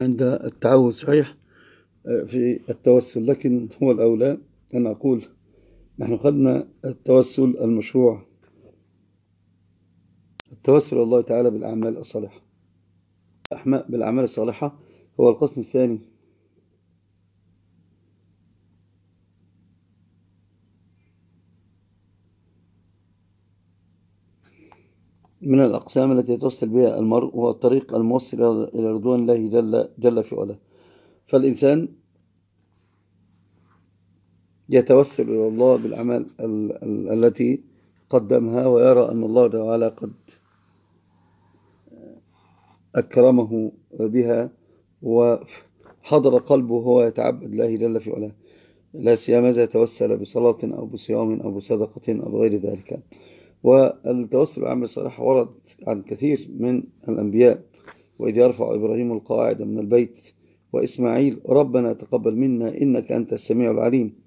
عند التعود صحيح في التوسل لكن هو الأولى. أن أقول نحن خدنا التوسل المشروع. التوسل الله تعالى بالأعمال الصالحة. بالأعمال الصالحة هو القسم الثاني. من الأقسام التي يتوسل بها المرء هو الطريق الموصل إلى رضوان الله جل, جل في علاه. فالإنسان يتوسل إلى الله بالأعمال التي قدمها ويرى أن الله تعالى قد أكرمه بها وحضر قلبه وهو يتعبد الله جل في علاه. لا سيما إذا توسل بصلاة أو بصيام أو بصدقة أو بغير ذلك. والتوسل بالعمل الصالح ورد عن كثير من الأنبياء. وإذ يرفع إبراهيم القواعد من البيت وإسماعيل ربنا تقبل منا إنك أنت السميع العليم.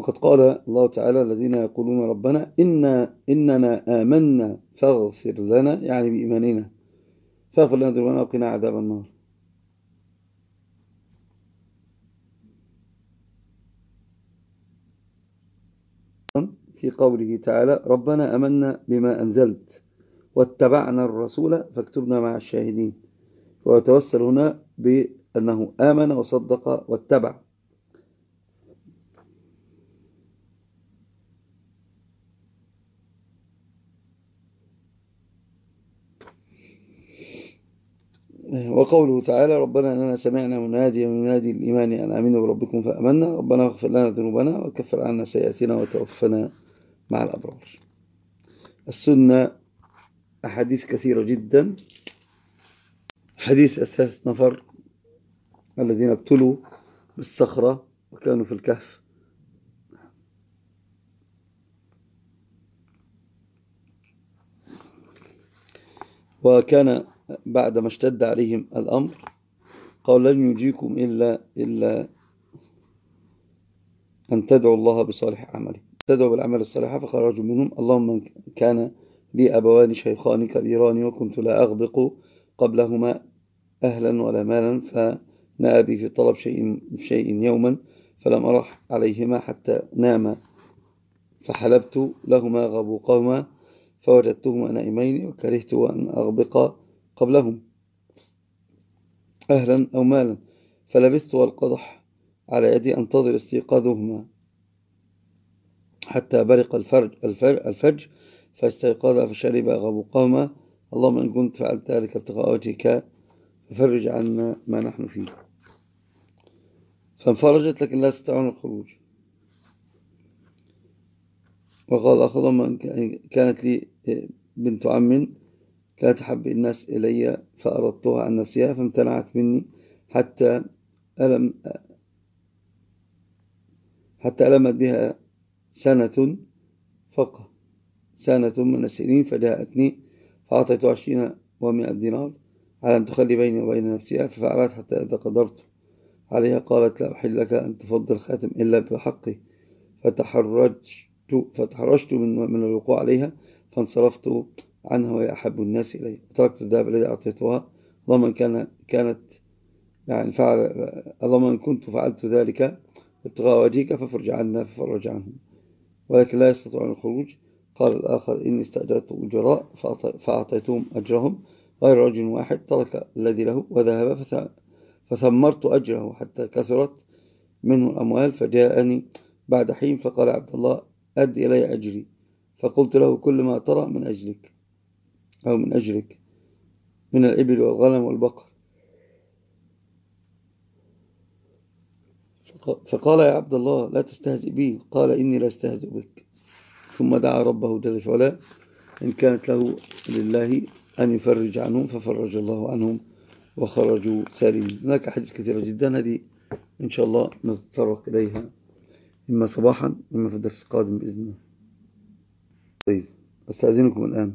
وقد قال الله تعالى الذين يقولون ربنا إنا إننا آمنا فاغفر لنا يعني بإيماننا. فاغفر لنا ذنوبنا وقنا عذاب النار. في قوله تعالى ربنا أمنا بما أنزلت واتبعنا الرسول فاكتبنا مع الشاهدين. ويتوسل هنا بأنه آمن وصدق واتبع. وقوله تعالى ربنا أننا سمعنا مناديا من نادي الإيمان أن آمنوا بربكم فأمنا. ربنا اغفر لنا ذنوبنا وكفر عنا سيئاتنا وتوفنا مع الأبرار. السنة أحاديث كثيرة جدا. حديث الثلاث نفر الذين ابتلوا بالصخرة وكانوا في الكهف. وكان بعدما اشتد عليهم الأمر قال لن يجيكم إلا, إلا أن تدعوا الله بصالح أعماله تدعوا بالأعمال الصالحة فخرجوا منهم. اللهم كان لي أبوان شيخان كبيران وكنت لا أغبق قبلهما أهلا ولا مالا فنأبي في طلب شيء, شيء يوما فلم أرح عليهما حتى ناما. فحلبت لهما غبوقهما فوجدتهما نائمين وكرهت أن أغبق قبلهم أهلا أو مالا فلبثت والقضح على يدي أنتظر استيقاظهما. حتى برق الفرج, الفرج, الفج فاستيقظ فشرب غبوقهما. اللهم إن كنت فعلت ذلك ابتغاء وجهك ففرج عنا ما نحن فيه. فانفرجت لكن لا استطيعون الخروج. وقال أخذ كانت لي بنت عم كانت أحب الناس إلي فأردتها عن نفسها فامتنعت مني حتى ألم حتى ألمت بها سنة فقط. سنة من السنين فجاءتني فأعطيت عشرين ومائة دينار على أن تخلي بيني وبين نفسها ففعلت حتى إذا قدرت. عليها قالت لا أحل لك أن تفضل الخاتم إلا بحقه فتحرجت فتحرجت من, من الوقوع عليها فانصرفت عنها وهي أحب الناس إلي. تركت الذهب الذي أعطيتها. اللهم إن كان كانت يعني فعل اللهم إن كنت فعلت ذلك ابتغاء وجهك ففرج عنا ففرج عنهم. ولكن لا يستطيعون الخروج قال الآخر إني استأجرت أجراء فأعطيتهم أجرهم. غير رجل واحد ترك الذي له وذهب فثمرت أجره حتى كثرت منه الأموال. فجاءني بعد حين فقال عبد الله أد إلي أجري. فقلت له كل ما ترى من أجلك. أو من أجلك من الإبل والغنم والبقر. فقال يا عبد الله لا تستهزئ بي. قال إني لا استهزئ بك. ثم دعا ربه جل وعلا إن كانت له لله أن يفرج عنهم ففرج الله عنهم وخرجوا سالمين. هناك حديث كثيرة جدا. هذه إن شاء الله نتطرق إليها. إما صباحا إما في الدرس القادم بإذن الله. طيب أستأذنكم الآن.